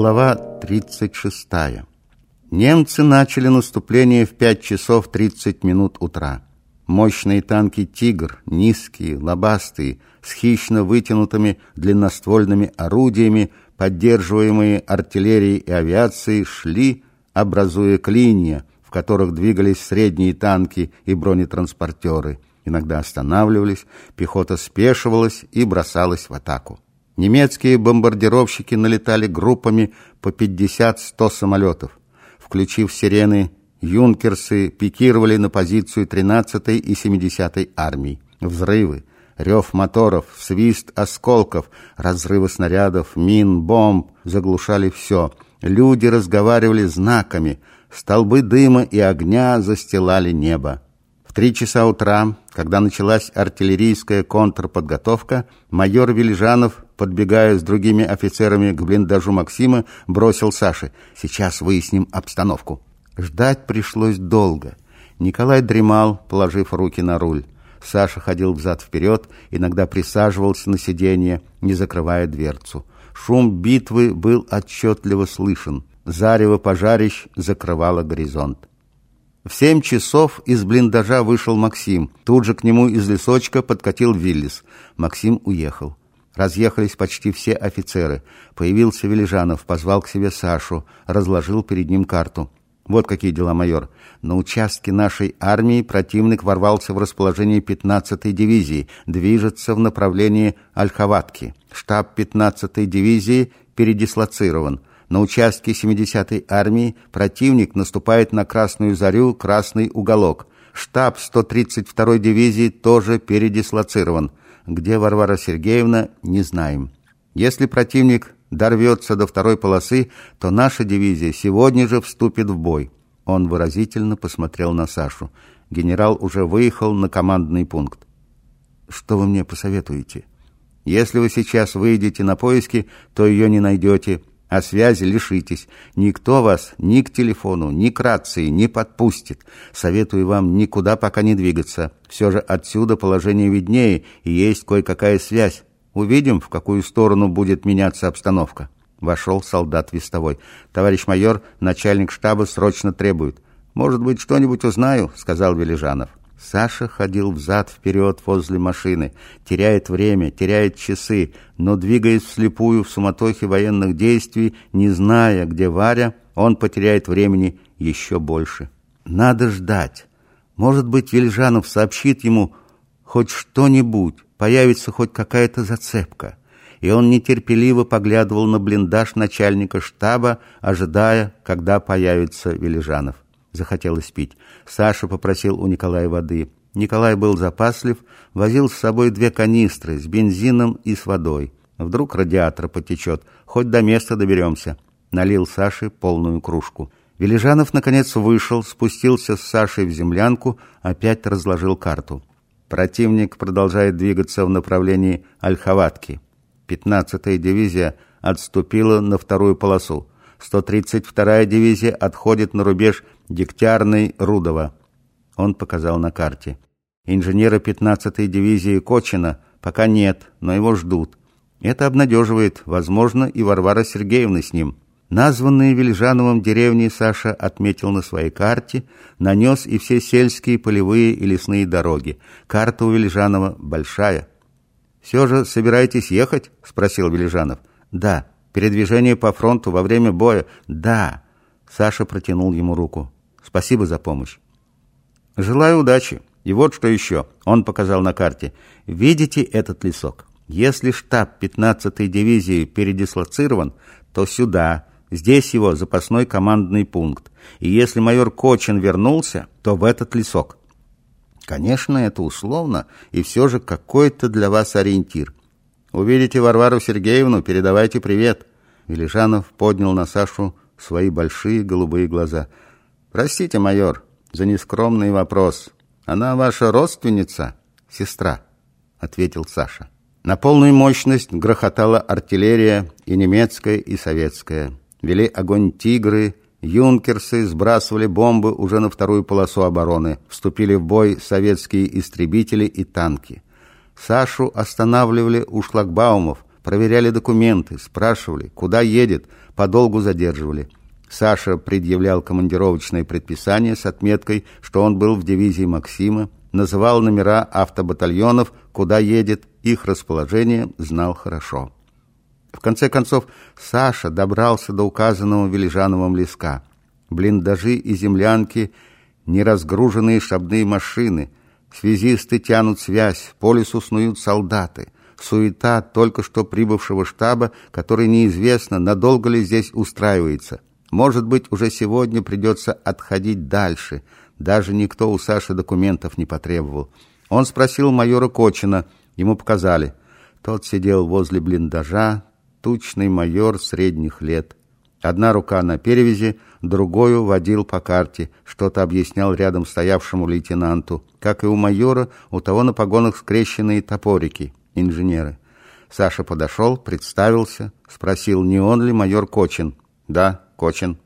Глава 36. Немцы начали наступление в 5 часов 30 минут утра. Мощные танки «Тигр», низкие, лобастые, с хищно вытянутыми длинноствольными орудиями, поддерживаемые артиллерией и авиацией, шли, образуя клинья, в которых двигались средние танки и бронетранспортеры. Иногда останавливались, пехота спешивалась и бросалась в атаку. Немецкие бомбардировщики налетали группами по 50-100 самолетов. Включив сирены, юнкерсы пикировали на позицию 13-й и 70-й армий. Взрывы, рев моторов, свист осколков, разрывы снарядов, мин, бомб заглушали все. Люди разговаривали знаками, столбы дыма и огня застилали небо три часа утра, когда началась артиллерийская контрподготовка, майор Велижанов, подбегая с другими офицерами к блиндажу Максима, бросил Саше «Сейчас выясним обстановку». Ждать пришлось долго. Николай дремал, положив руки на руль. Саша ходил взад-вперед, иногда присаживался на сиденье, не закрывая дверцу. Шум битвы был отчетливо слышен. Зарево пожарищ закрывало горизонт. В семь часов из блиндажа вышел Максим. Тут же к нему из лесочка подкатил Виллис. Максим уехал. Разъехались почти все офицеры. Появился Вележанов, позвал к себе Сашу, разложил перед ним карту. Вот какие дела, майор. На участке нашей армии противник ворвался в расположение 15-й дивизии, движется в направлении Ольховатки. Штаб 15-й дивизии передислоцирован. На участке 70-й армии противник наступает на Красную Зарю, Красный уголок. Штаб 132-й дивизии тоже передислоцирован. Где Варвара Сергеевна, не знаем. Если противник дорвется до второй полосы, то наша дивизия сегодня же вступит в бой. Он выразительно посмотрел на Сашу. Генерал уже выехал на командный пункт. Что вы мне посоветуете? Если вы сейчас выйдете на поиски, то ее не найдете а связи лишитесь. Никто вас ни к телефону, ни к рации не подпустит. Советую вам никуда пока не двигаться. Все же отсюда положение виднее и есть кое-какая связь. Увидим, в какую сторону будет меняться обстановка. Вошел солдат вестовой. «Товарищ майор, начальник штаба срочно требует». «Может быть, что-нибудь узнаю», — сказал Вележанов. Саша ходил взад-вперед возле машины, теряет время, теряет часы, но, двигаясь вслепую в суматохе военных действий, не зная, где Варя, он потеряет времени еще больше. Надо ждать. Может быть, Вельжанов сообщит ему хоть что-нибудь, появится хоть какая-то зацепка. И он нетерпеливо поглядывал на блиндаж начальника штаба, ожидая, когда появится Вележанов. Захотелось пить. Саша попросил у Николая воды. Николай был запаслив, возил с собой две канистры с бензином и с водой. Вдруг радиатор потечет, хоть до места доберемся. Налил Саше полную кружку. Вележанов, наконец, вышел, спустился с Сашей в землянку, опять разложил карту. Противник продолжает двигаться в направлении Ольховатки. 15-я дивизия отступила на вторую полосу. 132-я дивизия отходит на рубеж Дегтярный, Рудова. Он показал на карте. Инженера 15-й дивизии Кочина пока нет, но его ждут. Это обнадеживает, возможно, и Варвара Сергеевна с ним. Названные Вильжановым деревни Саша отметил на своей карте, нанес и все сельские, полевые и лесные дороги. Карта у Вильжанова большая. «Все же собираетесь ехать?» – спросил Вильжанов. «Да». «Передвижение по фронту во время боя?» «Да». Саша протянул ему руку. Спасибо за помощь. Желаю удачи. И вот что еще. Он показал на карте. Видите этот лесок? Если штаб 15-й дивизии передислоцирован, то сюда. Здесь его запасной командный пункт. И если майор Кочин вернулся, то в этот лесок. Конечно, это условно, и все же какой-то для вас ориентир. Увидите Варвару Сергеевну, передавайте привет. Вележанов поднял на Сашу свои большие голубые глаза – Простите, майор, за нескромный вопрос. Она ваша родственница? Сестра, ответил Саша. На полную мощность грохотала артиллерия и немецкая, и советская. Вели огонь тигры, юнкерсы сбрасывали бомбы уже на вторую полосу обороны. Вступили в бой советские истребители и танки. Сашу останавливали у шлагбаумов, проверяли документы, спрашивали, куда едет, подолгу задерживали. Саша предъявлял командировочное предписание с отметкой, что он был в дивизии Максима, называл номера автобатальонов, куда едет, их расположение знал хорошо. В конце концов, Саша добрался до указанного Вележановым леска. Блиндажи и землянки, неразгруженные штабные машины, связисты тянут связь, по лесу снуют солдаты. Суета только что прибывшего штаба, который неизвестно, надолго ли здесь устраивается. Может быть, уже сегодня придется отходить дальше. Даже никто у Саши документов не потребовал. Он спросил майора Кочина, ему показали. Тот сидел возле блиндажа, тучный майор средних лет. Одна рука на перевязи, другую водил по карте, что-то объяснял рядом стоявшему лейтенанту. Как и у майора, у того на погонах скрещенные топорики, инженеры. Саша подошел, представился, спросил, не он ли майор Кочин. «Да, Кочин».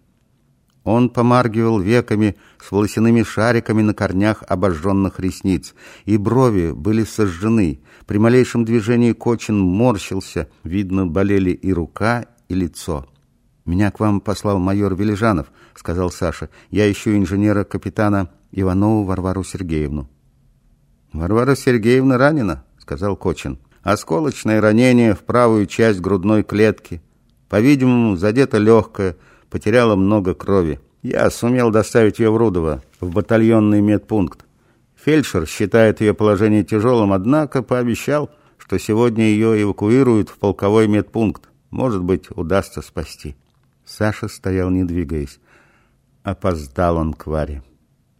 Он помаргивал веками с волосяными шариками на корнях обожженных ресниц, и брови были сожжены. При малейшем движении Кочин морщился, видно, болели и рука, и лицо. «Меня к вам послал майор Вележанов», — сказал Саша. «Я ищу инженера-капитана Иванову Варвару Сергеевну». «Варвара Сергеевна ранена», — сказал Кочин. «Осколочное ранение в правую часть грудной клетки. По-видимому, задето легкое, потеряла много крови. Я сумел доставить ее в Рудово, в батальонный медпункт. Фельдшер считает ее положение тяжелым, однако пообещал, что сегодня ее эвакуируют в полковой медпункт. Может быть, удастся спасти». Саша стоял, не двигаясь. Опоздал он к Варе.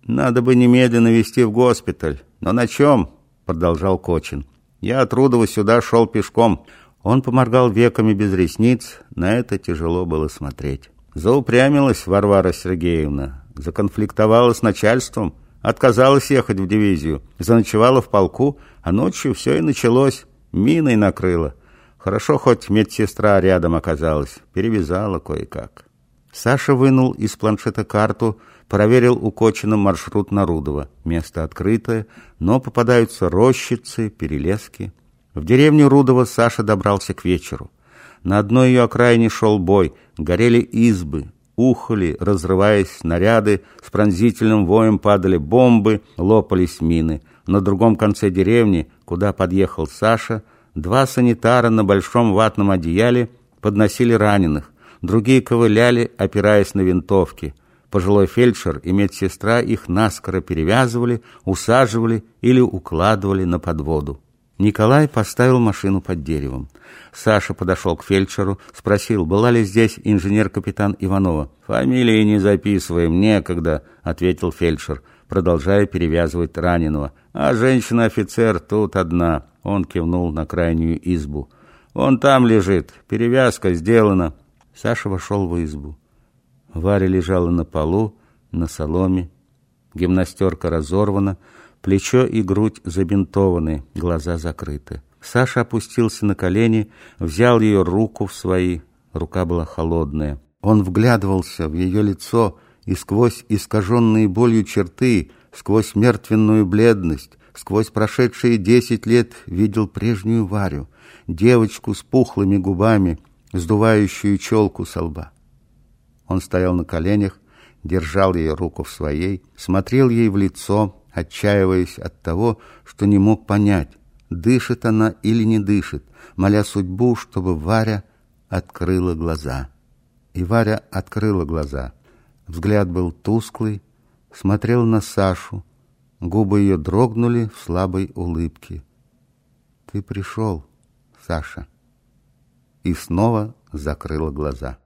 «Надо бы немедленно везти в госпиталь. Но на чем?» — продолжал Кочин. «Я от Рудова сюда шел пешком». Он поморгал веками без ресниц. На это тяжело было смотреть. Заупрямилась Варвара Сергеевна. Законфликтовала с начальством. Отказалась ехать в дивизию. Заночевала в полку, а ночью все и началось. Миной накрыла. Хорошо, хоть медсестра рядом оказалась. Перевязала кое-как. Саша вынул из планшета карту, проверил у Кочина маршрут на Рудово. Место открытое, но попадаются рощицы, перелески. В деревню Рудово Саша добрался к вечеру. На одной ее окраине шел бой, горели избы, ухали, разрываясь снаряды, с пронзительным воем падали бомбы, лопались мины. На другом конце деревни, куда подъехал Саша, Два санитара на большом ватном одеяле подносили раненых, другие ковыляли, опираясь на винтовки. Пожилой фельдшер и медсестра их наскоро перевязывали, усаживали или укладывали на подводу. Николай поставил машину под деревом. Саша подошел к фельдшеру, спросил, была ли здесь инженер-капитан Иванова. «Фамилии не записываем, некогда», — ответил фельдшер, продолжая перевязывать раненого. «А женщина-офицер тут одна». Он кивнул на крайнюю избу. «Он там лежит, перевязка сделана». Саша вошел в избу. Варя лежала на полу, на соломе. Гимнастерка разорвана, плечо и грудь забинтованы, глаза закрыты. Саша опустился на колени, взял ее руку в свои. Рука была холодная. Он вглядывался в ее лицо, и сквозь искаженные болью черты, сквозь мертвенную бледность, сквозь прошедшие десять лет видел прежнюю Варю, девочку с пухлыми губами, сдувающую челку со лба. Он стоял на коленях, держал ее руку в своей, смотрел ей в лицо, отчаиваясь от того, что не мог понять, дышит она или не дышит, моля судьбу, чтобы Варя открыла глаза. И Варя открыла глаза. Взгляд был тусклый, смотрел на Сашу, Губы ее дрогнули в слабой улыбке. «Ты пришел, Саша!» И снова закрыла глаза.